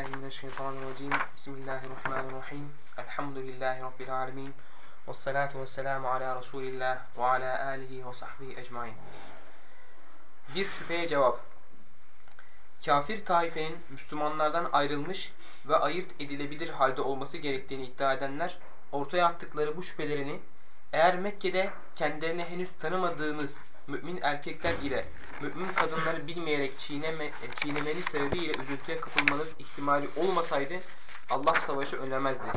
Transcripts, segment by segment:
billahi mineşşeytanirracim. Bismillahirrahmanirrahim. Elhamdülillahi rabbil alamin. Ves salatu vesselamu ala Resulillah ve ala alihi ve sahbihi ecmaîn. Bir şüpheye cevap. Kafir taifenin Müslümanlardan ayrılmış ve ayırt edilebilir halde olması gerektiğini iddia edenler ortaya attıkları bu şüphelerini eğer Mekke'de kendilerini henüz tanımadığınız mümin erkekler ile mümin kadınları bilmeyerek çiğneme, çiğnemeniz sebebiyle üzüntüye kapılmanız ihtimali olmasaydı Allah savaşı önlemezdi.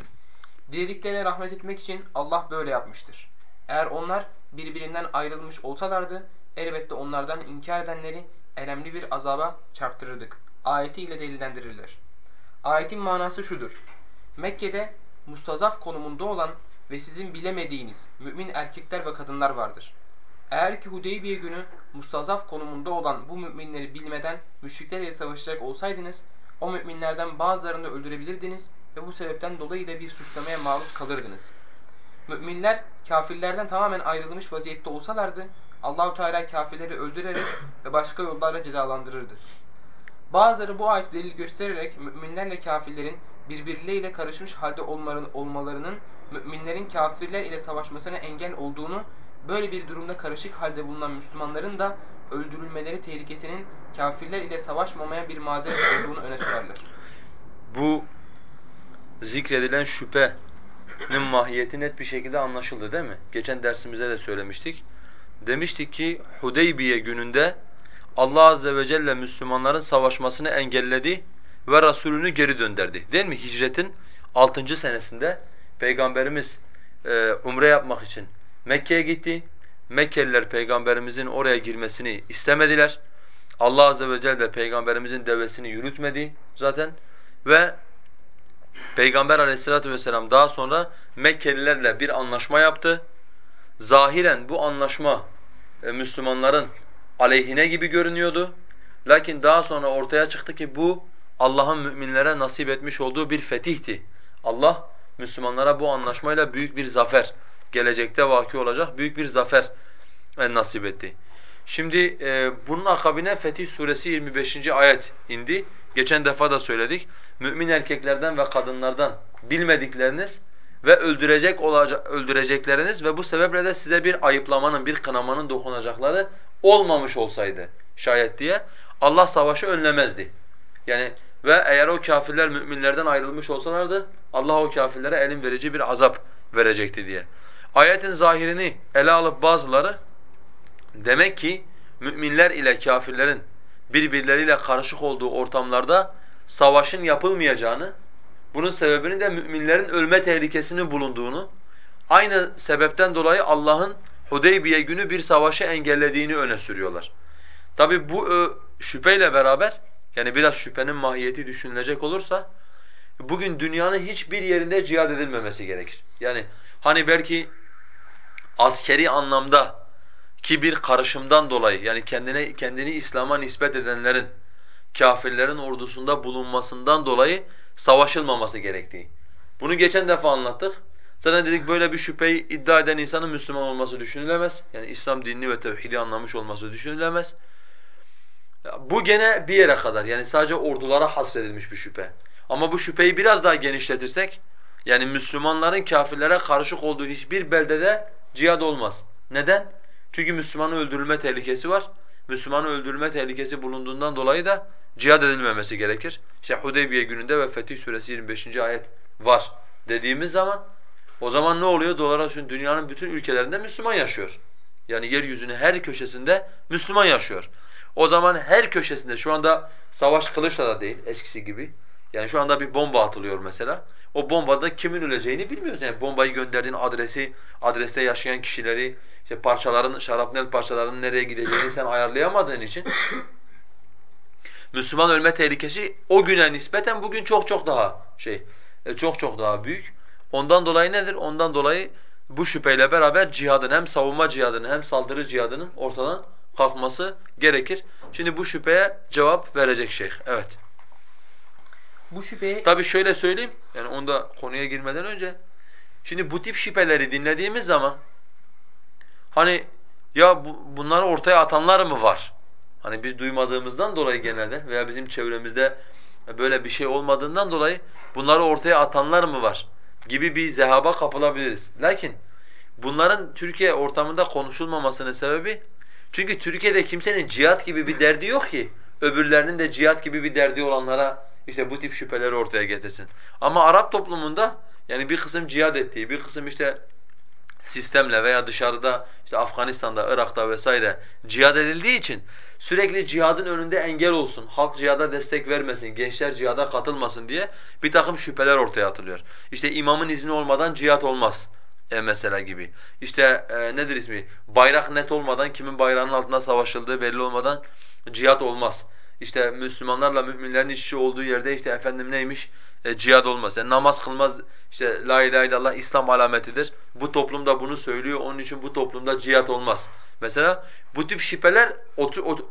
Dilediklerine rahmet etmek için Allah böyle yapmıştır. Eğer onlar birbirinden ayrılmış olsalardı elbette onlardan inkar edenleri elemli bir azaba çarptırırdık. Ayetiyle delillendirirler. Ayetin manası şudur. Mekke'de mustazaf konumunda olan ve sizin bilemediğiniz mümin erkekler ve kadınlar vardır. Eğer ki Hudeybiye günü mustazaf konumunda olan bu müminleri bilmeden müşriklerle savaşacak olsaydınız, o müminlerden bazılarını öldürebilirdiniz ve bu sebepten dolayı da bir suçlamaya maruz kalırdınız. Müminler kafirlerden tamamen ayrılmış vaziyette olsalardı, Allahu Teala kafirleri öldürerek ve başka yollarla cezalandırırdı. Bazıları bu ayet delil göstererek müminlerle kafirlerin birbirleriyle karışmış halde olmalarının müminlerin kafirler ile savaşmasına engel olduğunu böyle bir durumda karışık halde bulunan Müslümanların da öldürülmeleri tehlikesinin kafirler ile savaşmamaya bir mazeret olduğunu öne sürerler. Bu zikredilen şüphenin mahiyeti net bir şekilde anlaşıldı değil mi? Geçen dersimizde de söylemiştik. Demiştik ki Hudeybiye gününde Allah azze ve celle Müslümanların savaşmasını engelledi ve Resulünü geri dönderdi. Değil mi? Hicretin 6. senesinde Peygamberimiz e, umre yapmak için Mekke'ye gitti. Mekkeliler peygamberimizin oraya girmesini istemediler. Allah azze ve celle de peygamberimizin devesini yürütmedi zaten ve Peygamber aleyhissalatu vesselam daha sonra Mekkelilerle bir anlaşma yaptı. Zahiren bu anlaşma e, Müslümanların aleyhine gibi görünüyordu. Lakin daha sonra ortaya çıktı ki bu Allah'ın müminlere nasip etmiş olduğu bir fetihti. Allah Müslümanlara bu anlaşmayla büyük bir zafer gelecekte vaki olacak büyük bir zafer e, nasip etti. Şimdi e, bunun akabine Fetih Suresi 25. ayet indi. Geçen defa da söyledik. Mümin erkeklerden ve kadınlardan bilmedikleriniz ve öldürecek olacak öldürecekleriniz ve bu sebeple de size bir ayıplamanın, bir kınamanın dokunacakları olmamış olsaydı şayet diye Allah savaşı önlemezdi. Yani ve eğer o kafirler müminlerden ayrılmış olsalardı Allah o kafirlere elin verici bir azap verecekti diye. Ayetin zahirini ele alıp bazıları demek ki müminler ile kafirlerin birbirleriyle karışık olduğu ortamlarda savaşın yapılmayacağını, bunun sebebinin de müminlerin ölme tehlikesinin bulunduğunu, aynı sebepten dolayı Allah'ın Hudeybiye günü bir savaşı engellediğini öne sürüyorlar. Tabi bu e, şüpheyle beraber, yani biraz şüphenin mahiyeti düşünülecek olursa, bugün dünyanın hiçbir yerinde cihad edilmemesi gerekir. Yani hani belki askeri anlamda ki bir karışımdan dolayı yani kendine kendini İslam'a nispet edenlerin kafirlerin ordusunda bulunmasından dolayı savaşılmaması gerektiği. Bunu geçen defa anlattık. Zaten dedik böyle bir şüpheyi iddia eden insanın Müslüman olması düşünülemez. Yani İslam dinini ve tevhidi anlamış olması düşünülemez. Bu gene bir yere kadar yani sadece ordulara hasredilmiş bir şüphe. Ama bu şüpheyi biraz daha genişletirsek yani Müslümanların kafirlere karışık olduğu hiçbir beldede cihad olmaz. Neden? Çünkü Müslümanın öldürülme tehlikesi var. Müslümanın öldürülme tehlikesi bulunduğundan dolayı da cihad edilmemesi gerekir. İşte Hudeybiye gününde ve Fetih Suresi 25. ayet var dediğimiz zaman o zaman ne oluyor? Çünkü dünyanın bütün ülkelerinde Müslüman yaşıyor. Yani yeryüzünün her köşesinde Müslüman yaşıyor. O zaman her köşesinde şu anda savaş kılıçla da değil eskisi gibi. Yani şu anda bir bomba atılıyor mesela. O bombada kimin öleceğini bilmiyoruz. Yani bombayı gönderdiğin adresi, adreste yaşayan kişileri, işte parçaların, şarapnel parçalarının nereye gideceğini sen ayarlayamadığın için Müslüman ölme tehlikesi o güne nispeten bugün çok çok daha şey, e, çok çok daha büyük. Ondan dolayı nedir? Ondan dolayı bu şüpheyle beraber cihadın hem savunma cihadının hem saldırı cihadının ortadan kalkması gerekir. Şimdi bu şüpheye cevap verecek şeyh. Evet. Bu şüpheye... Tabii şöyle söyleyeyim, yani onda konuya girmeden önce. Şimdi bu tip şüpheleri dinlediğimiz zaman hani ya bu, bunları ortaya atanlar mı var? Hani biz duymadığımızdan dolayı genelde veya bizim çevremizde böyle bir şey olmadığından dolayı bunları ortaya atanlar mı var gibi bir zehaba kapılabiliriz. Lakin bunların Türkiye ortamında konuşulmamasının sebebi çünkü Türkiye'de kimsenin cihat gibi bir derdi yok ki öbürlerinin de cihat gibi bir derdi olanlara işte bu tip şüpheleri ortaya getirsin. Ama Arap toplumunda yani bir kısım cihad ettiği, bir kısım işte sistemle veya dışarıda işte Afganistan'da, Irak'ta vesaire cihad edildiği için sürekli cihadın önünde engel olsun, halk cihada destek vermesin, gençler cihada katılmasın diye bir takım şüpheler ortaya atılıyor. İşte imamın izni olmadan cihad olmaz e mesela gibi. İşte e, nedir ismi? Bayrak net olmadan, kimin bayrağının altında savaşıldığı belli olmadan cihad olmaz. İşte Müslümanlarla müminlerin iç içe olduğu yerde işte efendim neymiş? E, cihad olmaz. Yani namaz kılmaz işte la ilahe illallah İslam alametidir. Bu toplumda bunu söylüyor. Onun için bu toplumda cihad olmaz. Mesela bu tip şüpheler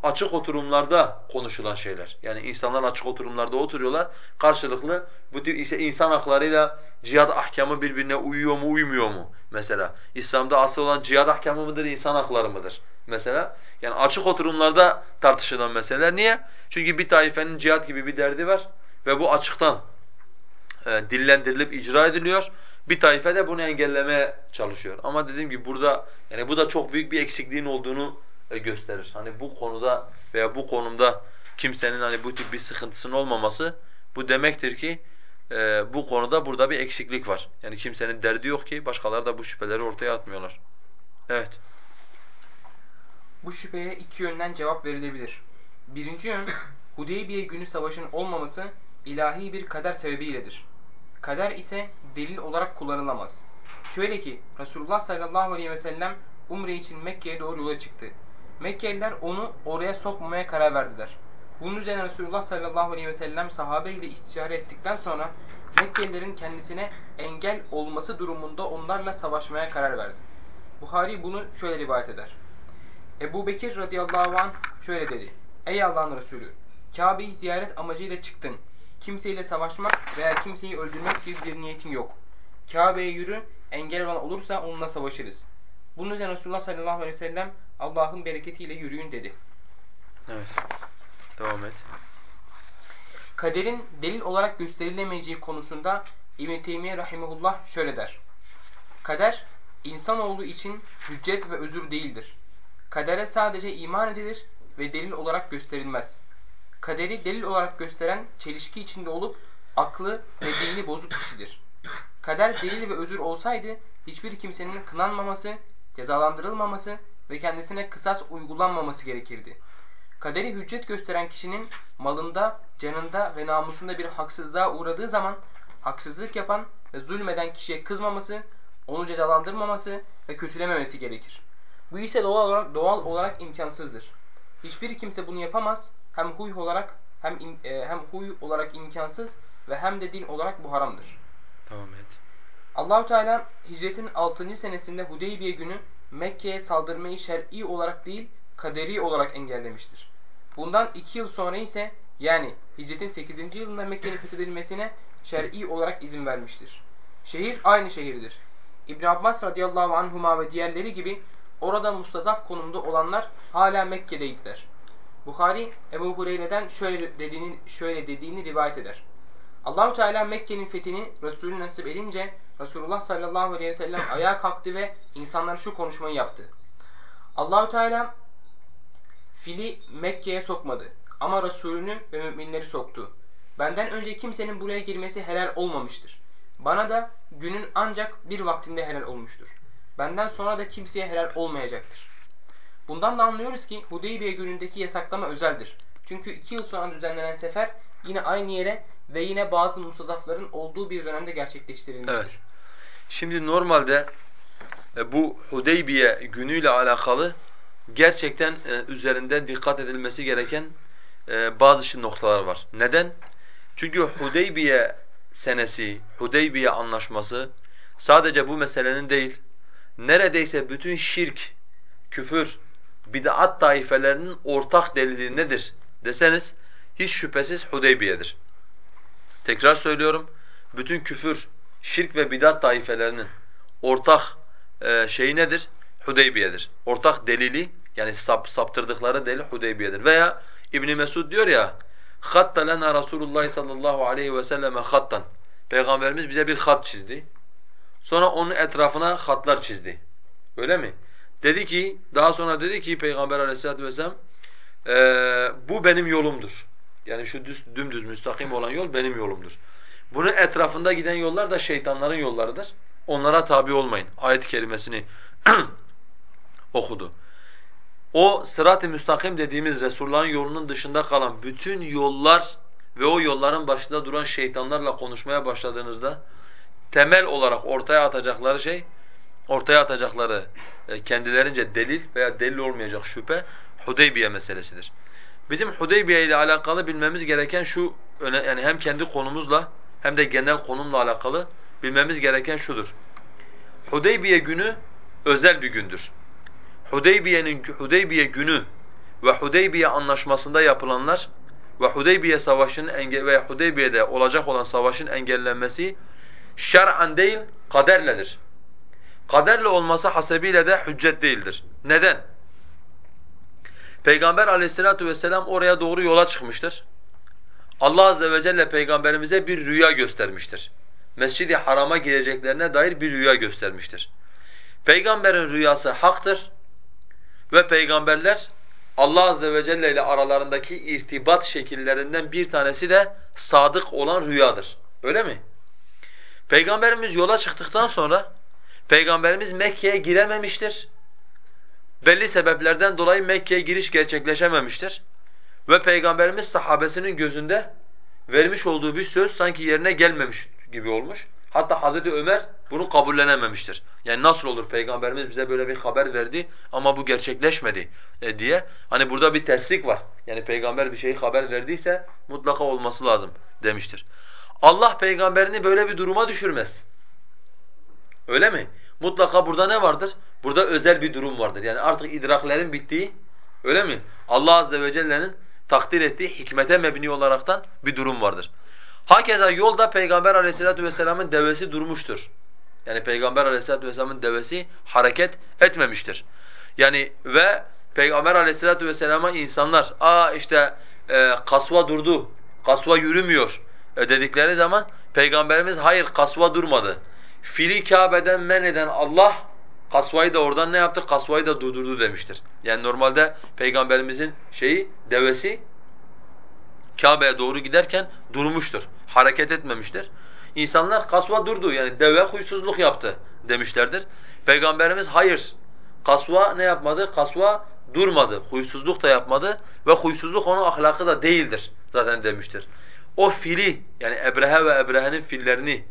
açık oturumlarda konuşulan şeyler. Yani insanlar açık oturumlarda oturuyorlar. Karşılıklı bu tip işte insan haklarıyla cihad ahkamı birbirine uyuyor mu uymuyor mu mesela. İslam'da asıl olan cihad ahkamı mıdır, insan hakları mıdır mesela. Yani açık oturumlarda tartışılan meseleler. Niye? Çünkü bir taifenin cihad gibi bir derdi var ve bu açıktan e, dillendirilip icra ediliyor. Bir taife de bunu engellemeye çalışıyor. Ama dediğim gibi burada yani bu da çok büyük bir eksikliğin olduğunu e, gösterir. Hani bu konuda veya bu konumda kimsenin hani bu tip bir sıkıntısının olmaması bu demektir ki e, bu konuda burada bir eksiklik var. Yani kimsenin derdi yok ki başkaları da bu şüpheleri ortaya atmıyorlar. Evet. Bu şüpheye iki yönden cevap verilebilir. Birinci yön, Hudeybiye günü savaşın olmaması ilahi bir kader sebebiyledir. Kader ise delil olarak kullanılamaz. Şöyle ki Resulullah sallallahu aleyhi ve sellem umre için Mekke'ye doğru yola çıktı. Mekkeliler onu oraya sokmamaya karar verdiler. Bunun üzerine Resulullah sallallahu aleyhi ve sellem sahabe ile istişare ettikten sonra Mekkelilerin kendisine engel olması durumunda onlarla savaşmaya karar verdi. Buhari bunu şöyle rivayet eder. Ebu Bekir radıyallahu anh şöyle dedi. Ey Allah'ın Resulü! Kabe'yi ziyaret amacıyla çıktın. Kimseyle savaşmak veya kimseyi öldürmek gibi bir niyetin yok. Kabe'ye yürü, engel olan olursa onunla savaşırız. Bunun üzerine Resulullah sallallahu aleyhi ve sellem Allah'ın bereketiyle yürüyün dedi. Evet. Devam et. Kaderin delil olarak gösterilemeyeceği konusunda İbn Teymiye rahimehullah şöyle der. Kader insanoğlu için hüccet ve özür değildir. Kadere sadece iman edilir ve delil olarak gösterilmez. Kaderi delil olarak gösteren çelişki içinde olup aklı ve dini bozuk kişidir. Kader delil ve özür olsaydı hiçbir kimsenin kınanmaması, cezalandırılmaması ve kendisine kısas uygulanmaması gerekirdi. Kaderi hüccet gösteren kişinin malında, canında ve namusunda bir haksızlığa uğradığı zaman haksızlık yapan ve zulmeden kişiye kızmaması, onu cezalandırmaması ve kötülememesi gerekir. Bu ise doğal olarak, doğal olarak imkansızdır. Hiçbir kimse bunu yapamaz. Hem huy olarak hem e, hem huy olarak imkansız ve hem de din olarak bu haramdır. Tamam et. Allahu Teala hicretin 6. senesinde Hudeybiye günü Mekke'ye saldırmayı şer'i olarak değil kaderi olarak engellemiştir. Bundan 2 yıl sonra ise yani hicretin 8. yılında Mekke'nin fethedilmesine şer'i olarak izin vermiştir. Şehir aynı şehirdir. İbn Abbas radıyallahu anhuma ve diğerleri gibi orada mustataf konumda olanlar hala Mekke'deydiler. Bukhari Ebu Hureyre'den şöyle dediğini, şöyle dediğini rivayet eder. Allahu Teala Mekke'nin fethini Resulü nasip edince Resulullah sallallahu aleyhi ve sellem ayağa kalktı ve insanlara şu konuşmayı yaptı. Allahu Teala fili Mekke'ye sokmadı ama Resulünü ve müminleri soktu. Benden önce kimsenin buraya girmesi helal olmamıştır. Bana da günün ancak bir vaktinde helal olmuştur. Benden sonra da kimseye helal olmayacaktır. Bundan da anlıyoruz ki Hudeybiye günündeki yasaklama özeldir. Çünkü iki yıl sonra düzenlenen sefer yine aynı yere ve yine bazı mustazafların olduğu bir dönemde gerçekleştirilmiştir. Evet. Şimdi normalde e, bu Hudeybiye günüyle alakalı gerçekten e, üzerinde dikkat edilmesi gereken e, bazı noktalar var. Neden? Çünkü Hudeybiye senesi, Hudeybiye anlaşması sadece bu meselenin değil, neredeyse bütün şirk, küfür, bid'at taifelerinin ortak delili nedir deseniz hiç şüphesiz Hudeybiye'dir. Tekrar söylüyorum, bütün küfür, şirk ve bid'at taifelerinin ortak e, şeyi nedir? Hudeybiye'dir. Ortak delili yani sap, saptırdıkları delil Hudeybiye'dir. Veya İbn Mesud diyor ya hatta lena Rasulullah sallallahu aleyhi ve selleme hattan. Peygamberimiz bize bir hat çizdi. Sonra onun etrafına hatlar çizdi. Öyle mi? Dedi ki, daha sonra dedi ki Peygamber aleyhissalatu vesselam, e, bu benim yolumdur. Yani şu düz, dümdüz müstakim olan yol benim yolumdur. Bunun etrafında giden yollar da şeytanların yollarıdır. Onlara tabi olmayın. Ayet kelimesini okudu. O sırat-ı müstakim dediğimiz Resulullah'ın yolunun dışında kalan bütün yollar ve o yolların başında duran şeytanlarla konuşmaya başladığınızda temel olarak ortaya atacakları şey, ortaya atacakları kendilerince delil veya delil olmayacak şüphe Hudeybiye meselesidir. Bizim Hudeybiye ile alakalı bilmemiz gereken şu yani hem kendi konumuzla hem de genel konumla alakalı bilmemiz gereken şudur. Hudeybiye günü özel bir gündür. Hudeybiye'nin Hudeybiye günü ve Hudeybiye anlaşmasında yapılanlar ve Hudeybiye savaşının enge ve Hudeybiye'de olacak olan savaşın engellenmesi şer'an değil kaderledir. Kaderle olması hasebiyle de hüccet değildir. Neden? Peygamber aleyhissalatu vesselam oraya doğru yola çıkmıştır. Allah azze ve celle peygamberimize bir rüya göstermiştir. Mescid-i Haram'a gireceklerine dair bir rüya göstermiştir. Peygamberin rüyası haktır ve peygamberler Allah azze ve celle ile aralarındaki irtibat şekillerinden bir tanesi de sadık olan rüyadır. Öyle mi? Peygamberimiz yola çıktıktan sonra Peygamberimiz Mekke'ye girememiştir. Belli sebeplerden dolayı Mekke'ye giriş gerçekleşememiştir. Ve Peygamberimiz sahabesinin gözünde vermiş olduğu bir söz sanki yerine gelmemiş gibi olmuş. Hatta Hazreti Ömer bunu kabullenememiştir. Yani nasıl olur Peygamberimiz bize böyle bir haber verdi ama bu gerçekleşmedi e, diye. Hani burada bir terslik var. Yani Peygamber bir şeyi haber verdiyse mutlaka olması lazım demiştir. Allah peygamberini böyle bir duruma düşürmez. Öyle mi? Mutlaka burada ne vardır? Burada özel bir durum vardır. Yani artık idraklerin bittiği, öyle mi? Allah azze ve celle'nin takdir ettiği hikmete mebni olaraktan bir durum vardır. Hakeza yolda Peygamber aleyhissalatu vesselamın devesi durmuştur. Yani Peygamber aleyhissalatu vesselamın devesi hareket etmemiştir. Yani ve Peygamber aleyhissalatu vesselama insanlar aa işte e, kasva durdu, kasva yürümüyor e, dedikleri zaman Peygamberimiz hayır kasva durmadı. Fili Kabe'den men eden Allah kasvayı da oradan ne yaptı? Kasvayı da durdurdu demiştir. Yani normalde Peygamberimizin şeyi devesi Kabe'ye doğru giderken durmuştur. Hareket etmemiştir. İnsanlar kasva durdu yani deve huysuzluk yaptı demişlerdir. Peygamberimiz hayır kasva ne yapmadı? Kasva durmadı. Huysuzluk da yapmadı ve huysuzluk onun ahlakı da değildir zaten demiştir. O fili yani Ebrehe ve Ebrehe'nin fillerini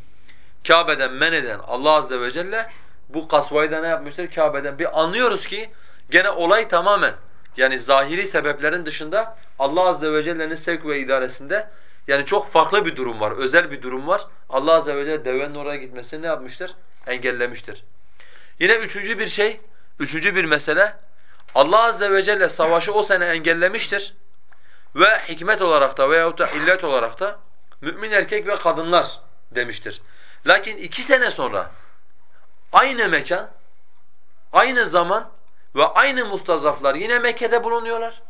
Kabe'den men eden Allah azze ve celle bu kasvayı da ne yapmıştır? Kabe'den bir anlıyoruz ki gene olay tamamen yani zahiri sebeplerin dışında Allah azze ve celle'nin sevk ve idaresinde yani çok farklı bir durum var, özel bir durum var. Allah azze ve celle devenin oraya gitmesini ne yapmıştır? Engellemiştir. Yine üçüncü bir şey, üçüncü bir mesele Allah azze ve celle savaşı o sene engellemiştir. Ve hikmet olarak da veyahut da illet olarak da mümin erkek ve kadınlar demiştir. Lakin iki sene sonra aynı mekan, aynı zaman ve aynı mustazaflar yine Mekke'de bulunuyorlar.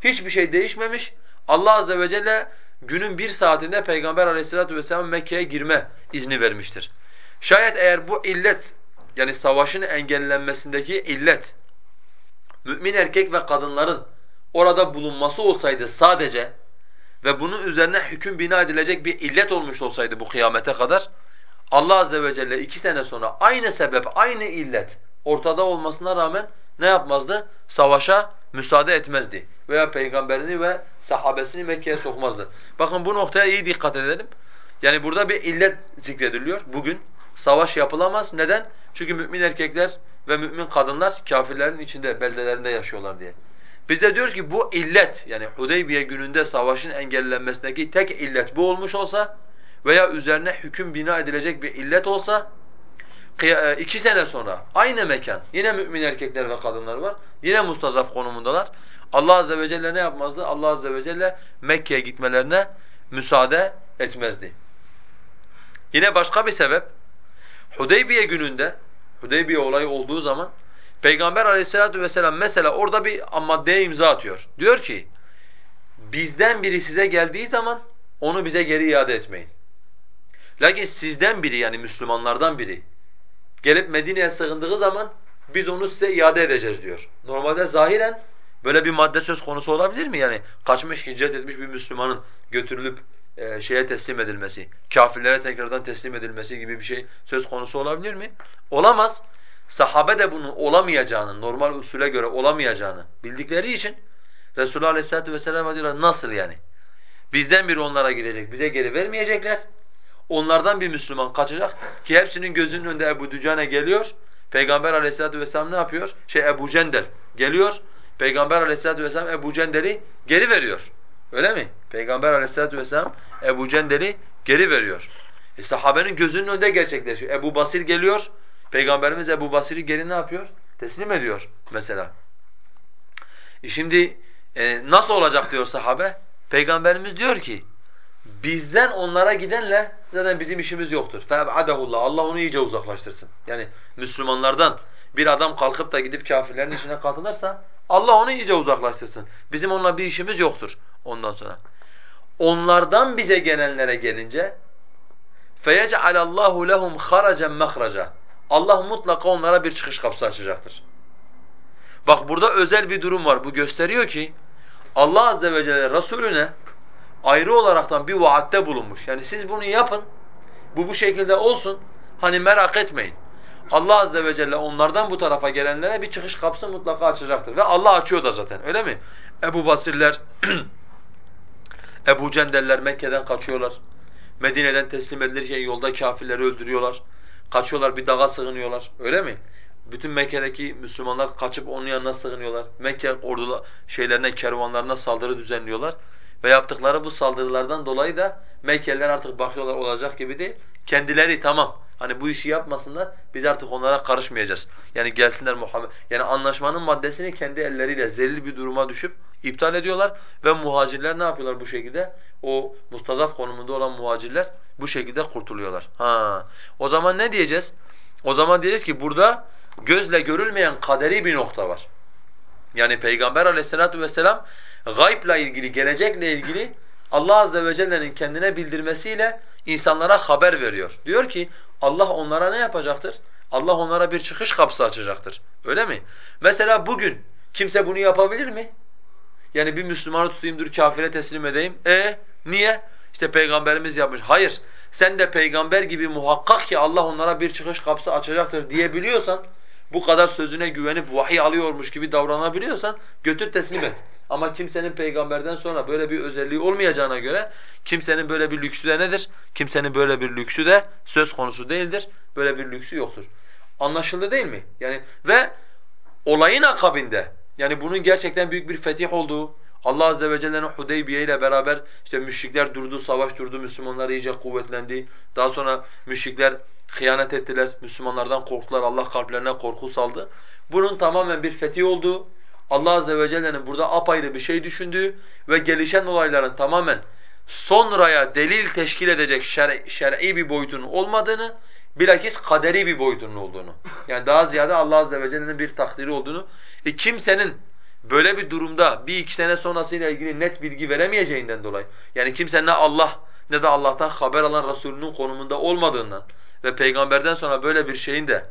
Hiçbir şey değişmemiş. Allah azze ve celle günün bir saatinde Peygamber aleyhissalatu vesselam Mekke'ye girme izni vermiştir. Şayet eğer bu illet yani savaşın engellenmesindeki illet mümin erkek ve kadınların orada bulunması olsaydı sadece ve bunun üzerine hüküm bina edilecek bir illet olmuş olsaydı bu kıyamete kadar Allah azze ve celle iki sene sonra aynı sebep, aynı illet ortada olmasına rağmen ne yapmazdı? Savaşa müsaade etmezdi. Veya peygamberini ve sahabesini Mekke'ye sokmazdı. Bakın bu noktaya iyi dikkat edelim. Yani burada bir illet zikrediliyor bugün. Savaş yapılamaz. Neden? Çünkü mümin erkekler ve mümin kadınlar kafirlerin içinde, beldelerinde yaşıyorlar diye. Biz de diyoruz ki bu illet yani Hudeybiye gününde savaşın engellenmesindeki tek illet bu olmuş olsa veya üzerine hüküm bina edilecek bir illet olsa e, iki sene sonra aynı mekan yine mümin erkekler ve kadınlar var. Yine mustazaf konumundalar. Allah azze ve celle ne yapmazdı? Allah azze ve celle Mekke'ye gitmelerine müsaade etmezdi. Yine başka bir sebep Hudeybiye gününde Hudeybiye olayı olduğu zaman Peygamber aleyhissalatu vesselam mesela orada bir maddeye imza atıyor. Diyor ki bizden biri size geldiği zaman onu bize geri iade etmeyin. Lakin sizden biri yani Müslümanlardan biri gelip Medine'ye sığındığı zaman biz onu size iade edeceğiz diyor. Normalde zahiren böyle bir madde söz konusu olabilir mi? Yani kaçmış, hicret etmiş bir Müslümanın götürülüp e, şeye teslim edilmesi, kafirlere tekrardan teslim edilmesi gibi bir şey söz konusu olabilir mi? Olamaz. Sahabe de bunun olamayacağını, normal usule göre olamayacağını bildikleri için Resulullah Aleyhisselatü Vesselam diyorlar nasıl yani? Bizden biri onlara gidecek, bize geri vermeyecekler. Onlardan bir Müslüman kaçacak ki hepsinin gözünün önünde Ebu Dücane geliyor. Peygamber Aleyhisselatü vesselam ne yapıyor? Şey Ebu Cendel geliyor. Peygamber Aleyhisselatü vesselam Ebu Cendel'i geri veriyor. Öyle mi? Peygamber Aleyhisselatü vesselam Ebu Cendel'i geri veriyor. E sahabenin gözünün önünde gerçekleşiyor. Ebu Basir geliyor. Peygamberimiz Ebu Basir'i geri ne yapıyor? Teslim ediyor mesela. E şimdi e, nasıl olacak diyor sahabe? Peygamberimiz diyor ki bizden onlara gidenle zaten bizim işimiz yoktur. فَاَبْعَدَهُ Allah onu iyice uzaklaştırsın. Yani Müslümanlardan bir adam kalkıp da gidip kafirlerin içine katılırsa Allah onu iyice uzaklaştırsın. Bizim onunla bir işimiz yoktur ondan sonra. Onlardan bize gelenlere gelince فَيَجْعَلَ اللّٰهُ لَهُمْ خَرَجًا مَخْرَجًا Allah mutlaka onlara bir çıkış kapısı açacaktır. Bak burada özel bir durum var. Bu gösteriyor ki Allah azze ve celle Resulüne ayrı olaraktan bir vaatte bulunmuş. Yani siz bunu yapın, bu bu şekilde olsun, hani merak etmeyin. Allah azze ve celle onlardan bu tarafa gelenlere bir çıkış kapısı mutlaka açacaktır. Ve Allah açıyor da zaten öyle mi? Ebu Basirler, Ebu Cendeller Mekke'den kaçıyorlar. Medine'den teslim edilirken yolda kafirleri öldürüyorlar. Kaçıyorlar bir dağa sığınıyorlar öyle mi? Bütün Mekke'deki Müslümanlar kaçıp onun yanına sığınıyorlar. Mekke ordula şeylerine, kervanlarına saldırı düzenliyorlar. Ve yaptıkları bu saldırılardan dolayı da Mekkeliler artık bakıyorlar olacak gibi değil. Kendileri tamam hani bu işi yapmasınlar biz artık onlara karışmayacağız. Yani gelsinler Muhammed. Yani anlaşmanın maddesini kendi elleriyle zelil bir duruma düşüp iptal ediyorlar ve muhacirler ne yapıyorlar bu şekilde? O mustazaf konumunda olan muhacirler bu şekilde kurtuluyorlar. Ha. O zaman ne diyeceğiz? O zaman diyeceğiz ki burada gözle görülmeyen kaderi bir nokta var. Yani Peygamber aleyhissalatu vesselam gaybla ilgili, gelecekle ilgili Allah azze ve celle'nin kendine bildirmesiyle insanlara haber veriyor. Diyor ki Allah onlara ne yapacaktır? Allah onlara bir çıkış kapısı açacaktır. Öyle mi? Mesela bugün kimse bunu yapabilir mi? Yani bir Müslümanı tutayım dur kafire teslim edeyim. E niye? İşte peygamberimiz yapmış. Hayır. Sen de peygamber gibi muhakkak ki Allah onlara bir çıkış kapısı açacaktır diyebiliyorsan bu kadar sözüne güvenip vahiy alıyormuş gibi davranabiliyorsan götür teslim et. Ama kimsenin peygamberden sonra böyle bir özelliği olmayacağına göre kimsenin böyle bir lüksü de nedir? Kimsenin böyle bir lüksü de söz konusu değildir. Böyle bir lüksü yoktur. Anlaşıldı değil mi? Yani ve olayın akabinde yani bunun gerçekten büyük bir fetih olduğu, Allah azze ve celle'nin Hudeybiye ile beraber işte müşrikler durdu, savaş durdu, Müslümanlar iyice kuvvetlendi. Daha sonra müşrikler hıyanet ettiler, Müslümanlardan korktular, Allah kalplerine korku saldı. Bunun tamamen bir fetih olduğu, Allah azze ve celle'nin burada apayrı bir şey düşündüğü ve gelişen olayların tamamen sonraya delil teşkil edecek şer'i şer bir boyutunun olmadığını, bilakis kaderi bir boyutunun olduğunu. Yani daha ziyade Allah azze ve celle'nin bir takdiri olduğunu. E kimsenin böyle bir durumda bir iki sene sonrasıyla ilgili net bilgi veremeyeceğinden dolayı, yani kimse ne Allah ne de Allah'tan haber alan Resulünün konumunda olmadığından ve peygamberden sonra böyle bir şeyin de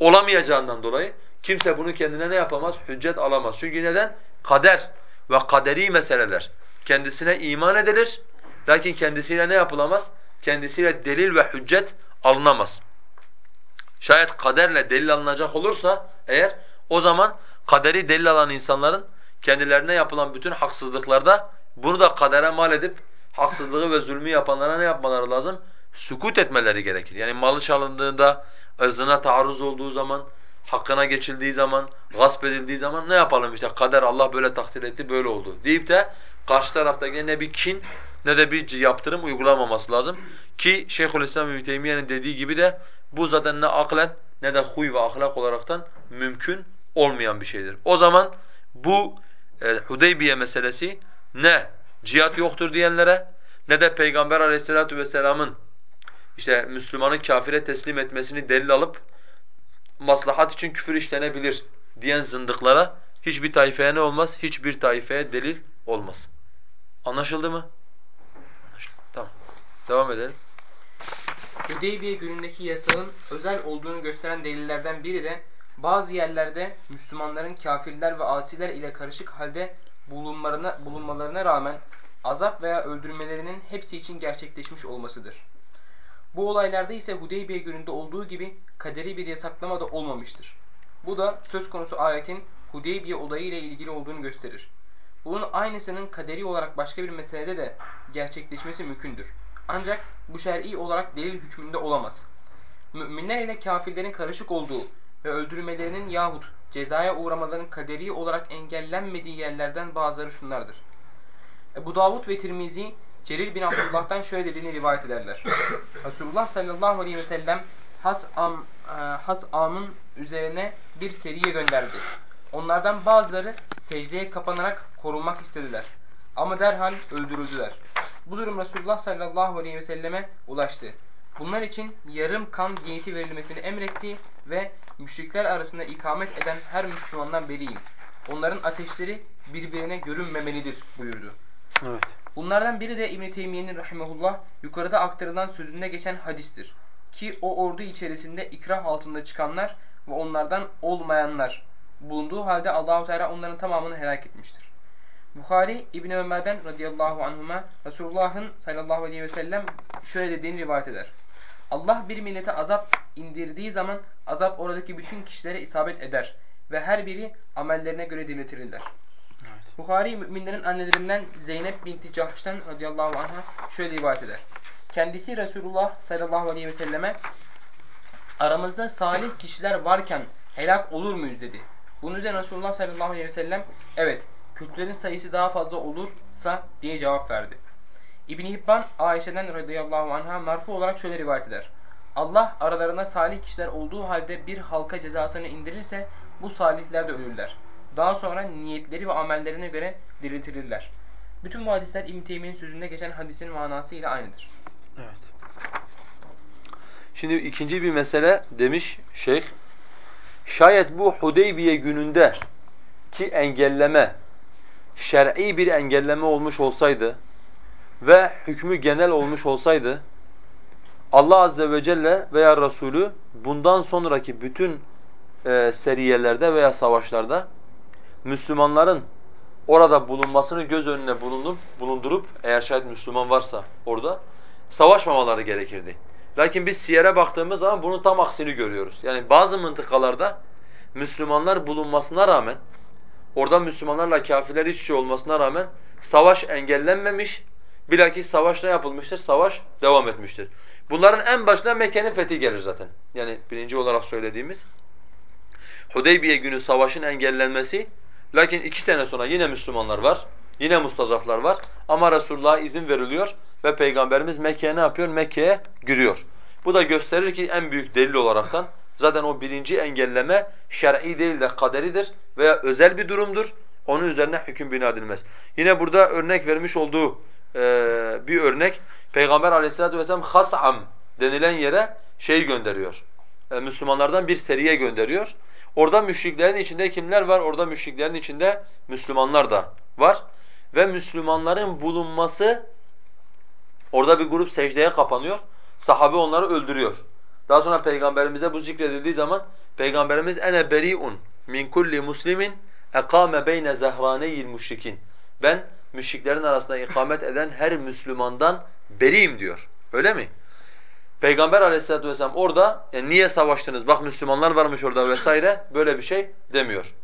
olamayacağından dolayı kimse bunu kendine ne yapamaz? Hüccet alamaz. Çünkü neden? Kader ve kaderi meseleler kendisine iman edilir. Lakin kendisiyle ne yapılamaz? Kendisiyle delil ve hüccet alınamaz. Şayet kaderle delil alınacak olursa eğer o zaman kaderi delil alan insanların kendilerine yapılan bütün haksızlıklarda bunu da kadere mal edip haksızlığı ve zulmü yapanlara ne yapmaları lazım? Sukut etmeleri gerekir. Yani malı çalındığında, ırzına taarruz olduğu zaman, hakkına geçildiği zaman, gasp edildiği zaman ne yapalım işte kader Allah böyle takdir etti, böyle oldu deyip de karşı taraftaki ne bir kin ne de bir yaptırım uygulamaması lazım. Ki Şeyhülislam İbn Teymiyye'nin dediği gibi de bu zaten ne aklen ne de huy ve ahlak olaraktan mümkün olmayan bir şeydir. O zaman bu e, Hudeybiye meselesi ne cihat yoktur diyenlere ne de Peygamber Aleyhisselatü vesselam'ın işte Müslümanın kafire teslim etmesini delil alıp maslahat için küfür işlenebilir diyen zındıklara hiçbir taifeye ne olmaz? Hiçbir taifeye delil olmaz. Anlaşıldı mı? Anlaşıldı. Tamam. Devam edelim. Hüdeybiye günündeki yasağın özel olduğunu gösteren delillerden biri de bazı yerlerde Müslümanların kafirler ve asiler ile karışık halde bulunmalarına, bulunmalarına rağmen azap veya öldürmelerinin hepsi için gerçekleşmiş olmasıdır. Bu olaylarda ise Hudeybiye gününde olduğu gibi kaderi bir yasaklama da olmamıştır. Bu da söz konusu ayetin Hudeybiye olayı ile ilgili olduğunu gösterir. Bunun aynısının kaderi olarak başka bir meselede de gerçekleşmesi mümkündür. Ancak bu şer'i olarak delil hükmünde olamaz. Müminler ile kafirlerin karışık olduğu ve öldürmelerinin yahut cezaya uğramalarının kaderi olarak engellenmediği yerlerden bazıları şunlardır. Ebu Davud ve Tirmizi Cerir bin Abdullah'tan şöyle dediğini rivayet ederler. Resulullah sallallahu aleyhi ve sellem Has'am, e, Has'am'ın üzerine bir seriye gönderdi. Onlardan bazıları secdeye kapanarak korunmak istediler. Ama derhal öldürüldüler. Bu durum Resulullah sallallahu aleyhi ve selleme ulaştı. Bunlar için yarım kan diyeti verilmesini emretti ve müşrikler arasında ikamet eden her Müslümandan beriyim. Onların ateşleri birbirine görünmemelidir buyurdu. Evet. Bunlardan biri de İbn-i Teymiye'nin rahimahullah yukarıda aktarılan sözünde geçen hadistir. Ki o ordu içerisinde ikrah altında çıkanlar ve onlardan olmayanlar bulunduğu halde Allahu Teala onların tamamını helak etmiştir. Bukhari İbn Ömer'den radıyallahu anhuma Resulullah'ın sallallahu aleyhi ve sellem şöyle dediğini rivayet eder. Allah bir millete azap indirdiği zaman azap oradaki bütün kişilere isabet eder ve her biri amellerine göre diriltirirler. Evet. Bukhari müminlerin annelerinden Zeynep binti Cahş'tan radıyallahu anh'a şöyle rivayet eder. Kendisi Resulullah sallallahu aleyhi ve selleme aramızda salih kişiler varken helak olur muyuz dedi. Bunun üzerine Resulullah sallallahu aleyhi ve sellem evet kötülerin sayısı daha fazla olursa diye cevap verdi. İbn Hibban Ayşe'den radıyallahu anh'a marfu olarak şöyle rivayet eder. Allah aralarında salih kişiler olduğu halde bir halka cezasını indirirse bu salihler de ölürler. Daha sonra niyetleri ve amellerine göre diriltilirler. Bütün bu hadisler İbn sözünde geçen hadisin manası ile aynıdır. Evet. Şimdi ikinci bir mesele demiş şeyh. Şayet bu Hudeybiye gününde ki engelleme şer'i bir engelleme olmuş olsaydı ve hükmü genel olmuş olsaydı Allah azze ve celle veya Resulü bundan sonraki bütün e, seriyelerde veya savaşlarda Müslümanların orada bulunmasını göz önüne bulunup bulundurup eğer şayet Müslüman varsa orada savaşmamaları gerekirdi. Lakin biz siyere baktığımız zaman bunun tam aksini görüyoruz. Yani bazı mıntıkalarda Müslümanlar bulunmasına rağmen orada Müslümanlarla kafirler iç içe olmasına rağmen savaş engellenmemiş. Bilakis savaş ne yapılmıştır? Savaş devam etmiştir. Bunların en başına Mekke'nin fethi gelir zaten. Yani birinci olarak söylediğimiz. Hudeybiye günü savaşın engellenmesi. Lakin iki sene sonra yine Müslümanlar var. Yine mustazaflar var. Ama Resulullah'a izin veriliyor ve Peygamberimiz Mekke'ye ne yapıyor? Mekke'ye giriyor. Bu da gösterir ki en büyük delil olaraktan zaten o birinci engelleme şer'i değil de kaderidir veya özel bir durumdur. Onun üzerine hüküm bina edilmez. Yine burada örnek vermiş olduğu e, bir örnek Peygamber aleyhissalatu vesselam Has'am denilen yere şey gönderiyor. E, Müslümanlardan bir seriye gönderiyor. Orada müşriklerin içinde kimler var? Orada müşriklerin içinde Müslümanlar da var. Ve Müslümanların bulunması orada bir grup secdeye kapanıyor. Sahabe onları öldürüyor. Daha sonra peygamberimize bu zikredildiği zaman peygamberimiz ene beriun min kulli muslimin ekame beyne zehraneyil müşrikin. Ben müşriklerin arasında ikamet eden her Müslümandan beriyim diyor. Öyle mi? Peygamber aleyhissalatu vesselam orada yani niye savaştınız bak Müslümanlar varmış orada vesaire böyle bir şey demiyor.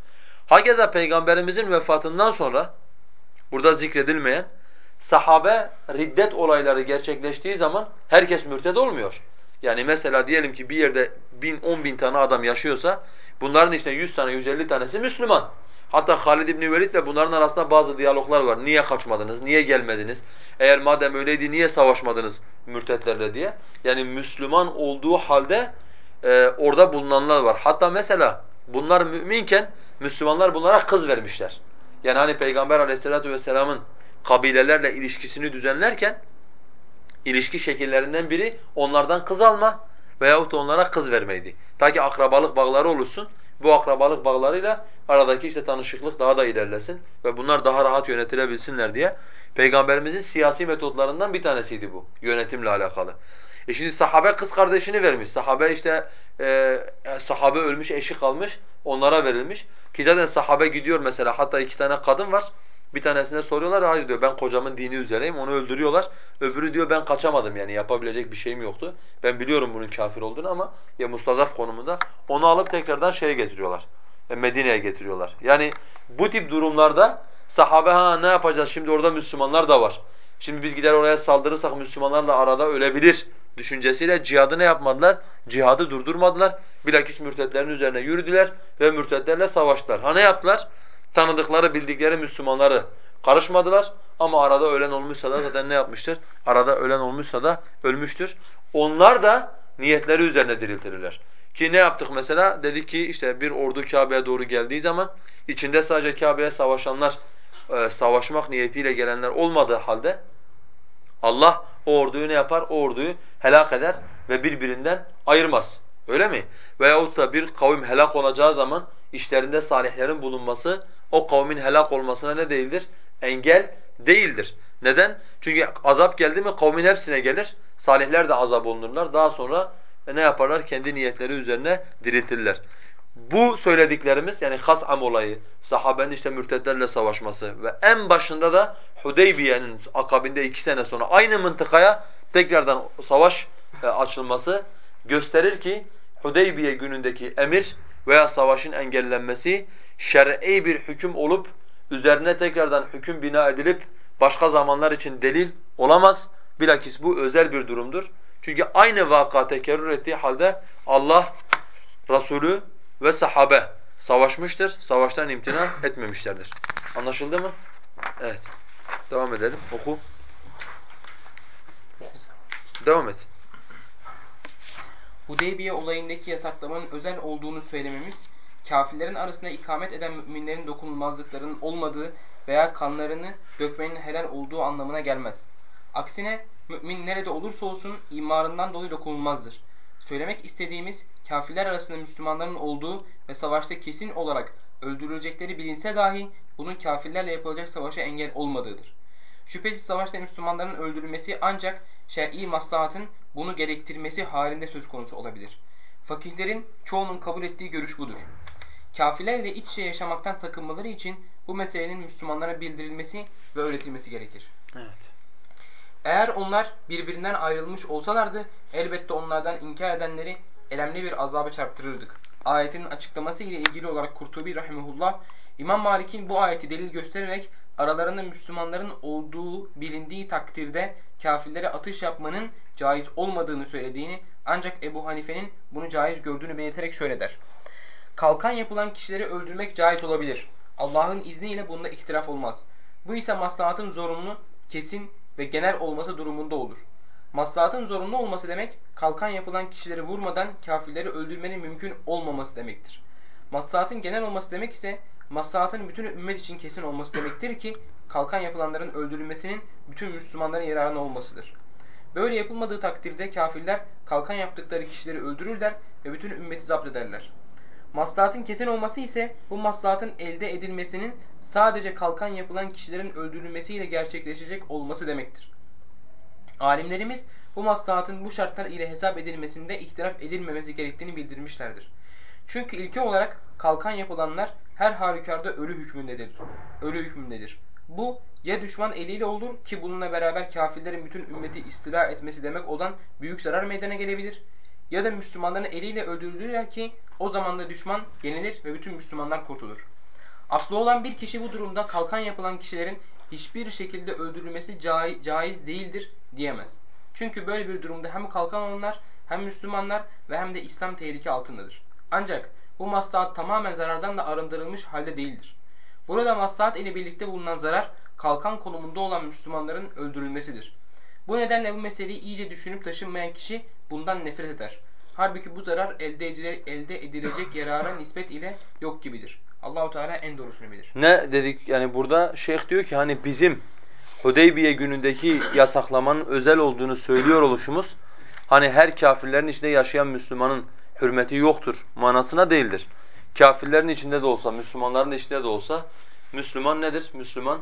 Hakeza peygamberimizin vefatından sonra burada zikredilmeyen sahabe riddet olayları gerçekleştiği zaman herkes mürted olmuyor. Yani mesela diyelim ki bir yerde bin, on bin tane adam yaşıyorsa bunların içinde yüz tane, yüz elli tanesi Müslüman. Hatta Halid İbni Velid ile bunların arasında bazı diyaloglar var. Niye kaçmadınız, niye gelmediniz? Eğer madem öyleydi niye savaşmadınız mürtetlerle diye. Yani Müslüman olduğu halde e, orada bulunanlar var. Hatta mesela bunlar müminken Müslümanlar bunlara kız vermişler. Yani hani Peygamber aleyhissalatu vesselamın kabilelerle ilişkisini düzenlerken ilişki şekillerinden biri onlardan kız alma veyahut onlara kız vermeydi. Ta ki akrabalık bağları oluşsun Bu akrabalık bağlarıyla aradaki işte tanışıklık daha da ilerlesin ve bunlar daha rahat yönetilebilsinler diye. Peygamberimizin siyasi metotlarından bir tanesiydi bu yönetimle alakalı. E şimdi sahabe kız kardeşini vermiş. Sahabe işte e, sahabe ölmüş, eşi kalmış, onlara verilmiş. Ki zaten sahabe gidiyor mesela hatta iki tane kadın var. Bir tanesine soruyorlar, hayır diyor ben kocamın dini üzereyim, onu öldürüyorlar. Öbürü diyor ben kaçamadım yani yapabilecek bir şeyim yoktu. Ben biliyorum bunun kafir olduğunu ama ya mustazaf konumunda onu alıp tekrardan şeye getiriyorlar. E, Medine'ye getiriyorlar. Yani bu tip durumlarda sahabe ha ne yapacağız şimdi orada Müslümanlar da var. Şimdi biz gider oraya saldırırsak Müslümanlarla arada ölebilir düşüncesiyle cihadı ne yapmadılar? Cihadı durdurmadılar. Bilakis mürtetlerin üzerine yürüdüler ve mürtetlerle savaştılar. Ha ne yaptılar? Tanıdıkları, bildikleri Müslümanları karışmadılar ama arada ölen olmuşsa da zaten ne yapmıştır? Arada ölen olmuşsa da ölmüştür. Onlar da niyetleri üzerine diriltirirler. Ki ne yaptık mesela? Dedik ki işte bir ordu Kabe'ye doğru geldiği zaman içinde sadece Kabe'ye savaşanlar, e, savaşmak niyetiyle gelenler olmadığı halde Allah o orduyu ne yapar? O orduyu helak eder ve birbirinden ayırmaz. Öyle mi? Veyahut da bir kavim helak olacağı zaman işlerinde salihlerin bulunması o kavmin helak olmasına ne değildir? Engel değildir. Neden? Çünkü azap geldi mi kavmin hepsine gelir. Salihler de azap olunurlar. Daha sonra ne yaparlar? Kendi niyetleri üzerine diriltirler. Bu söylediklerimiz yani Has'am olayı, sahabenin işte mürtetlerle savaşması ve en başında da Hudeybiye'nin akabinde iki sene sonra aynı mıntıkaya tekrardan savaş e, açılması gösterir ki Hudeybiye günündeki emir veya savaşın engellenmesi şer'i bir hüküm olup üzerine tekrardan hüküm bina edilip başka zamanlar için delil olamaz. Bilakis bu özel bir durumdur. Çünkü aynı vaka tekerrür ettiği halde Allah, Resulü ve sahabe savaşmıştır. Savaştan imtina etmemişlerdir. Anlaşıldı mı? Evet. Devam edelim. Oku. Devam et. Hudeybiye olayındaki yasaklamanın özel olduğunu söylememiz, kafirlerin arasında ikamet eden müminlerin dokunulmazlıklarının olmadığı veya kanlarını dökmenin helal olduğu anlamına gelmez. Aksine mümin nerede olursa olsun imarından dolayı dokunulmazdır. Söylemek istediğimiz kafirler arasında Müslümanların olduğu ve savaşta kesin olarak öldürülecekleri bilinse dahi bunun kafirlerle yapılacak savaşa engel olmadığıdır. Şüphesiz savaşta Müslümanların öldürülmesi ancak şer'i maslahatın bunu gerektirmesi halinde söz konusu olabilir. Fakihlerin çoğunun kabul ettiği görüş budur. Kafirlerle iç içe yaşamaktan sakınmaları için bu meselenin Müslümanlara bildirilmesi ve öğretilmesi gerekir. Evet. Eğer onlar birbirinden ayrılmış olsalardı elbette onlardan inkar edenleri elemli bir azabı çarptırırdık. Ayetin açıklaması ile ilgili olarak Kurtubi rahimehullah İmam Malik'in bu ayeti delil göstererek aralarında Müslümanların olduğu bilindiği takdirde kafirlere atış yapmanın caiz olmadığını söylediğini ancak Ebu Hanife'nin bunu caiz gördüğünü belirterek şöyle der. Kalkan yapılan kişileri öldürmek caiz olabilir. Allah'ın izniyle bunda ihtilaf olmaz. Bu ise maslahatın zorunlu, kesin ve genel olması durumunda olur. Maslahatın zorunlu olması demek, kalkan yapılan kişileri vurmadan kafirleri öldürmenin mümkün olmaması demektir. Maslahatın genel olması demek ise, maslahatın bütün ümmet için kesin olması demektir ki, kalkan yapılanların öldürülmesinin bütün Müslümanların yararına olmasıdır. Böyle yapılmadığı takdirde kafirler kalkan yaptıkları kişileri öldürürler ve bütün ümmeti zapt ederler. Maslahatın kesin olması ise bu maslahatın elde edilmesinin sadece kalkan yapılan kişilerin öldürülmesiyle gerçekleşecek olması demektir. Alimlerimiz bu maslahatın bu şartlar ile hesap edilmesinde ihtilaf edilmemesi gerektiğini bildirmişlerdir. Çünkü ilke olarak kalkan yapılanlar her halükarda ölü hükmündedir. Ölü hükmündedir. Bu ya düşman eliyle olur ki bununla beraber kafirlerin bütün ümmeti istila etmesi demek olan büyük zarar meydana gelebilir. Ya da Müslümanların eliyle öldürülürler ki o zaman da düşman yenilir ve bütün Müslümanlar kurtulur. Aklı olan bir kişi bu durumda kalkan yapılan kişilerin hiçbir şekilde öldürülmesi caiz değildir diyemez. Çünkü böyle bir durumda hem kalkan olanlar hem Müslümanlar ve hem de İslam tehlike altındadır. Ancak bu maslahat tamamen zarardan da arındırılmış halde değildir. Burada maslahat ile birlikte bulunan zarar kalkan konumunda olan Müslümanların öldürülmesidir. Bu nedenle bu meseleyi iyice düşünüp taşınmayan kişi bundan nefret eder. Halbuki bu zarar elde edilecek, elde edilecek yarara nispet ile yok gibidir. Allahu Teala en doğrusunu bilir. Ne dedik yani burada şeyh diyor ki hani bizim Hudeybiye günündeki yasaklamanın özel olduğunu söylüyor oluşumuz hani her kafirlerin içinde yaşayan Müslümanın hürmeti yoktur manasına değildir. kafirlerin içinde de olsa, Müslümanların içinde de olsa Müslüman nedir? Müslüman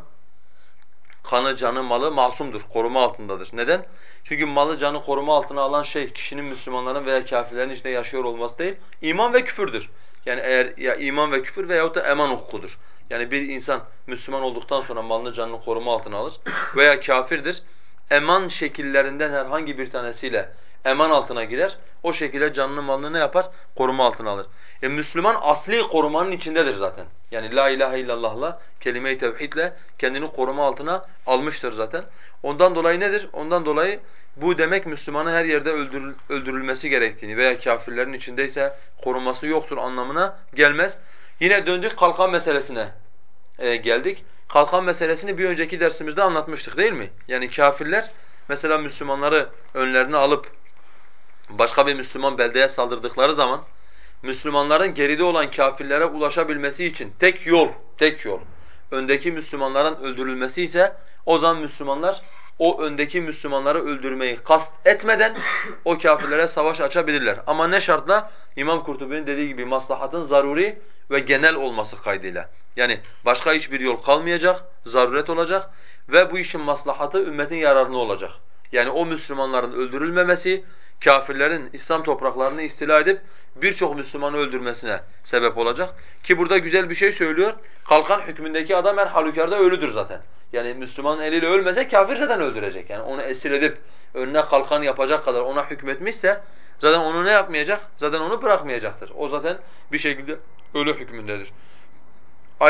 kanı, canı, malı masumdur, koruma altındadır. Neden? Çünkü malı, canı koruma altına alan şey kişinin Müslümanların veya kafirlerin içinde yaşıyor olması değil, iman ve küfürdür. Yani eğer ya iman ve küfür veyahut da eman hukukudur. Yani bir insan Müslüman olduktan sonra malını canını koruma altına alır veya kafirdir. Eman şekillerinden herhangi bir tanesiyle eman altına girer. O şekilde canını malını ne yapar? Koruma altına alır. E Müslüman asli korumanın içindedir zaten. Yani la ilahe illallah'la, kelime-i tevhidle kendini koruma altına almıştır zaten. Ondan dolayı nedir? Ondan dolayı bu demek Müslümanın her yerde öldürül öldürülmesi gerektiğini veya kafirlerin içindeyse koruması yoktur anlamına gelmez. Yine döndük kalkan meselesine e, geldik. Kalkan meselesini bir önceki dersimizde anlatmıştık değil mi? Yani kafirler mesela Müslümanları önlerine alıp başka bir Müslüman beldeye saldırdıkları zaman Müslümanların geride olan kafirlere ulaşabilmesi için tek yol, tek yol öndeki Müslümanların öldürülmesi ise o zaman Müslümanlar o öndeki Müslümanları öldürmeyi kast etmeden o kafirlere savaş açabilirler. Ama ne şartla? İmam Kurtubi'nin dediği gibi maslahatın zaruri ve genel olması kaydıyla. Yani başka hiçbir yol kalmayacak, zaruret olacak ve bu işin maslahatı ümmetin yararına olacak. Yani o Müslümanların öldürülmemesi, kafirlerin İslam topraklarını istila edip birçok Müslümanı öldürmesine sebep olacak. Ki burada güzel bir şey söylüyor. Kalkan hükmündeki adam her halükarda ölüdür zaten. Yani Müslümanın eliyle ölmese kafir zaten öldürecek. Yani onu esir edip önüne kalkan yapacak kadar ona hükmetmişse zaten onu ne yapmayacak? Zaten onu bırakmayacaktır. O zaten bir şekilde ölü hükmündedir.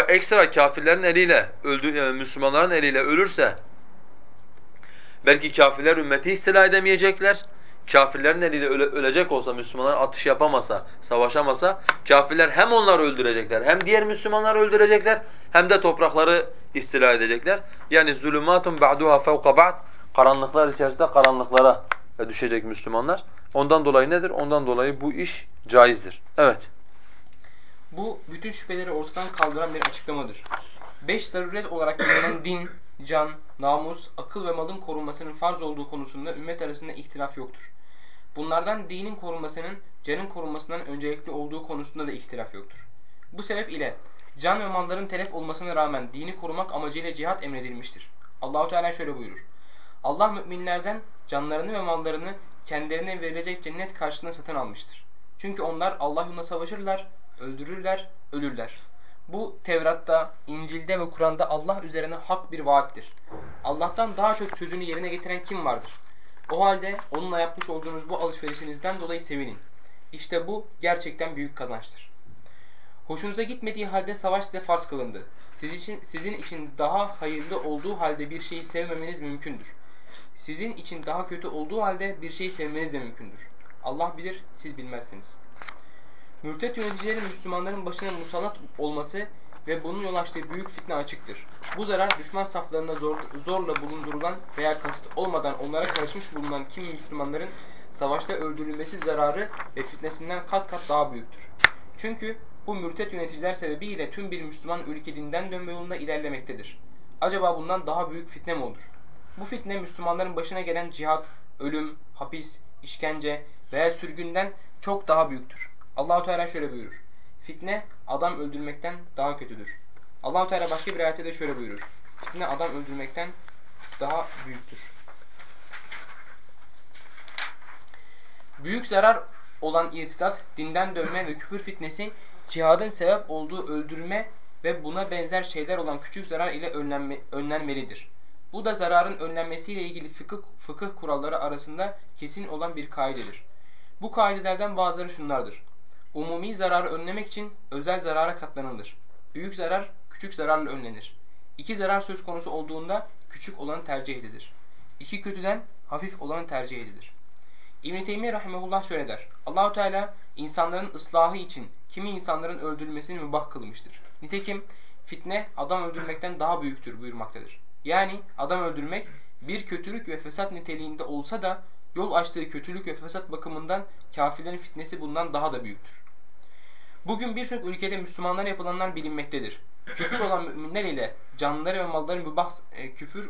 Ekstra kafirlerin eliyle, öldü, yani Müslümanların eliyle ölürse belki kafirler ümmeti istila edemeyecekler kafirlerin eliyle öle, ölecek olsa, Müslümanlar atış yapamasa, savaşamasa, kafirler hem onları öldürecekler, hem diğer Müslümanları öldürecekler, hem de toprakları istila edecekler. Yani zulümatun ba'duha fevka ba'd, karanlıklar içerisinde karanlıklara düşecek Müslümanlar. Ondan dolayı nedir? Ondan dolayı bu iş caizdir. Evet. Bu bütün şüpheleri ortadan kaldıran bir açıklamadır. Beş zaruret olarak bilinen din, can, namus, akıl ve malın korunmasının farz olduğu konusunda ümmet arasında ihtilaf yoktur. Bunlardan dinin korunmasının canın korunmasından öncelikli olduğu konusunda da ihtilaf yoktur. Bu sebep ile can ve malların telef olmasına rağmen dini korumak amacıyla cihat emredilmiştir. Allahu Teala şöyle buyurur. Allah müminlerden canlarını ve mallarını kendilerine verilecek cennet karşılığında satın almıştır. Çünkü onlar Allah savaşırlar, öldürürler, ölürler. Bu Tevrat'ta, İncil'de ve Kur'an'da Allah üzerine hak bir vaattir. Allah'tan daha çok sözünü yerine getiren kim vardır? O halde onunla yapmış olduğunuz bu alışverişinizden dolayı sevinin. İşte bu gerçekten büyük kazançtır. Hoşunuza gitmediği halde savaş size farz kılındı. Siz için, sizin için daha hayırlı olduğu halde bir şeyi sevmemeniz mümkündür. Sizin için daha kötü olduğu halde bir şeyi sevmeniz de mümkündür. Allah bilir, siz bilmezsiniz. Mürtet yöneticilerin Müslümanların başına musallat olması ve bunun yol açtığı büyük fitne açıktır. Bu zarar düşman saflarında zor, zorla bulundurulan veya kasıt olmadan onlara karışmış bulunan kim Müslümanların savaşta öldürülmesi zararı ve fitnesinden kat kat daha büyüktür. Çünkü bu mürtet yöneticiler sebebiyle tüm bir Müslüman ülke dinden dönme yolunda ilerlemektedir. Acaba bundan daha büyük fitne mi olur? Bu fitne Müslümanların başına gelen cihat, ölüm, hapis, işkence veya sürgünden çok daha büyüktür. Allahu Teala şöyle buyurur. Fitne adam öldürmekten daha kötüdür. Allahu Teala başka bir ayette de şöyle buyurur. Fitne adam öldürmekten daha büyüktür. Büyük zarar olan irtidat, dinden dönme ve küfür fitnesi cihadın sebep olduğu öldürme ve buna benzer şeyler olan küçük zarar ile önlenme, önlenmelidir. Bu da zararın önlenmesiyle ilgili fıkıh, fıkıh kuralları arasında kesin olan bir kaidedir. Bu kaidelerden bazıları şunlardır. Umumi zararı önlemek için özel zarara katlanılır. Büyük zarar küçük zararla önlenir. İki zarar söz konusu olduğunda küçük olanı tercih edilir. İki kötüden hafif olanı tercih edilir. İbn Teymiyye rahimehullah şöyle der. Allahu Teala insanların ıslahı için kimi insanların öldürülmesini mübah kılmıştır. Nitekim fitne adam öldürmekten daha büyüktür buyurmaktadır. Yani adam öldürmek bir kötülük ve fesat niteliğinde olsa da yol açtığı kötülük ve fesat bakımından kafirlerin fitnesi bundan daha da büyüktür. Bugün birçok ülkede Müslümanlara yapılanlar bilinmektedir. Küfür olan müminler ile canları ve malları mübah e, küfür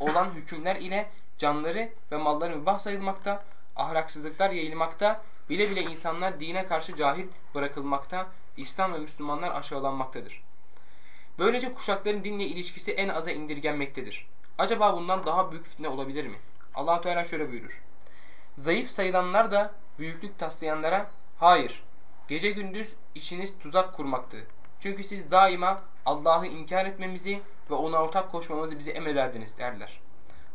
olan hükümler ile canları ve malları mübah sayılmakta, ahlaksızlıklar yayılmakta, bile bile insanlar dine karşı cahil bırakılmakta, İslam ve Müslümanlar aşağılanmaktadır. Böylece kuşakların dinle ilişkisi en aza indirgenmektedir. Acaba bundan daha büyük fitne olabilir mi? allah Teala şöyle buyurur. Zayıf sayılanlar da büyüklük taslayanlara hayır gece gündüz içiniz tuzak kurmaktı. Çünkü siz daima Allah'ı inkar etmemizi ve ona ortak koşmamızı bize emrederdiniz derler.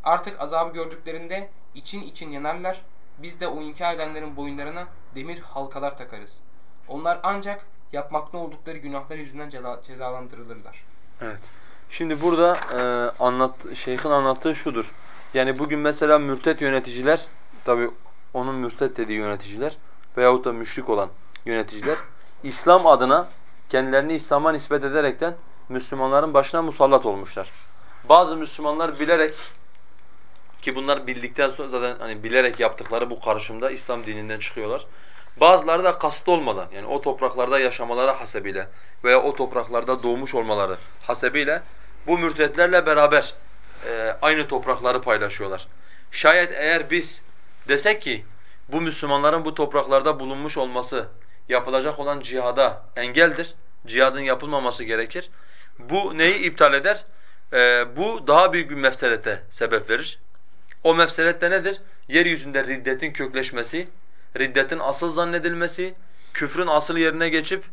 Artık azabı gördüklerinde için için yanarlar. Biz de o inkar edenlerin boyunlarına demir halkalar takarız. Onlar ancak yapmakta oldukları günahlar yüzünden cezalandırılırlar. Evet. Şimdi burada e, anlat, şeyhin anlattığı şudur. Yani bugün mesela mürtet yöneticiler, tabi onun mürtet dediği yöneticiler veyahut da müşrik olan yöneticiler, İslam adına kendilerini İslam'a nispet ederekten Müslümanların başına musallat olmuşlar. Bazı Müslümanlar bilerek ki bunlar bildikten sonra zaten hani bilerek yaptıkları bu karışımda İslam dininden çıkıyorlar. Bazıları da kast olmadan yani o topraklarda yaşamaları hasebiyle veya o topraklarda doğmuş olmaları hasebiyle bu mürtetlerle beraber e, aynı toprakları paylaşıyorlar. Şayet eğer biz desek ki bu Müslümanların bu topraklarda bulunmuş olması yapılacak olan cihada engeldir. Cihadın yapılmaması gerekir. Bu neyi iptal eder? Ee, bu daha büyük bir mefsedete sebep verir. O mefsedet de nedir? Yeryüzünde riddetin kökleşmesi, riddetin asıl zannedilmesi, küfrün asıl yerine geçip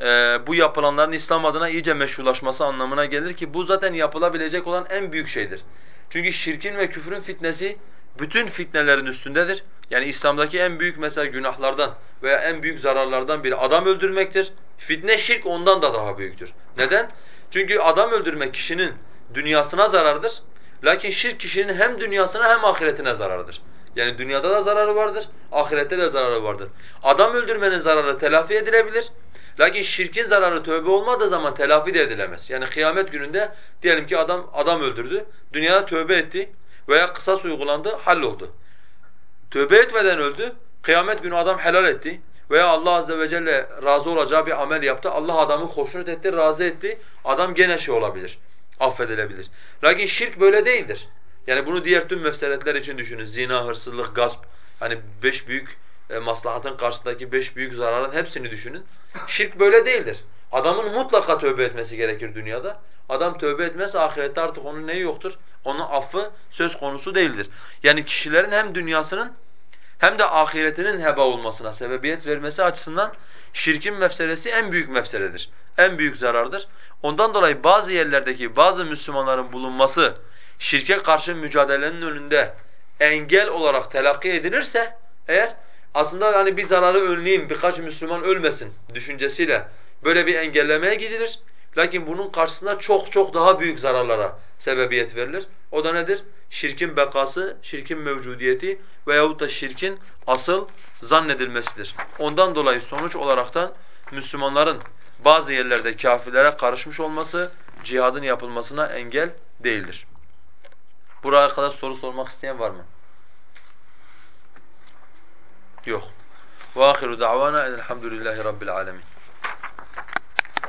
e, bu yapılanların İslam adına iyice meşrulaşması anlamına gelir ki bu zaten yapılabilecek olan en büyük şeydir. Çünkü şirkin ve küfrün fitnesi bütün fitnelerin üstündedir. Yani İslam'daki en büyük mesela günahlardan veya en büyük zararlardan biri adam öldürmektir. Fitne şirk ondan da daha büyüktür. Neden? Çünkü adam öldürmek kişinin dünyasına zarardır. Lakin şirk kişinin hem dünyasına hem ahiretine zararıdır. Yani dünyada da zararı vardır, ahirette de zararı vardır. Adam öldürmenin zararı telafi edilebilir. Lakin şirkin zararı tövbe olmadığı zaman telafi de edilemez. Yani kıyamet gününde diyelim ki adam adam öldürdü, dünyada tövbe etti veya kısas uygulandı, halloldu. Tövbe etmeden öldü, kıyamet günü adam helal etti veya Allah azze ve celle razı olacağı bir amel yaptı. Allah adamı hoşnut etti, razı etti. Adam gene şey olabilir, affedilebilir. Lakin şirk böyle değildir. Yani bunu diğer tüm mefseletler için düşünün. Zina, hırsızlık, gasp. Hani beş büyük e, maslahatın karşısındaki beş büyük zararın hepsini düşünün. Şirk böyle değildir. Adamın mutlaka tövbe etmesi gerekir dünyada. Adam tövbe etmezse ahirette artık onun neyi yoktur? Onun affı söz konusu değildir. Yani kişilerin hem dünyasının hem de ahiretinin heba olmasına sebebiyet vermesi açısından şirkin mefselesi en büyük mefseledir. En büyük zarardır. Ondan dolayı bazı yerlerdeki bazı Müslümanların bulunması şirke karşı mücadelenin önünde engel olarak telakki edilirse eğer aslında hani bir zararı önleyeyim, birkaç Müslüman ölmesin düşüncesiyle böyle bir engellemeye gidilir. Lakin bunun karşısında çok çok daha büyük zararlara sebebiyet verilir. O da nedir? Şirkin bekası, şirkin mevcudiyeti veyahut da şirkin asıl zannedilmesidir. Ondan dolayı sonuç olaraktan Müslümanların bazı yerlerde kafirlere karışmış olması cihadın yapılmasına engel değildir. Buraya kadar soru sormak isteyen var mı? Yok. وآخر دعوانا أن الحمد لله رب العالمين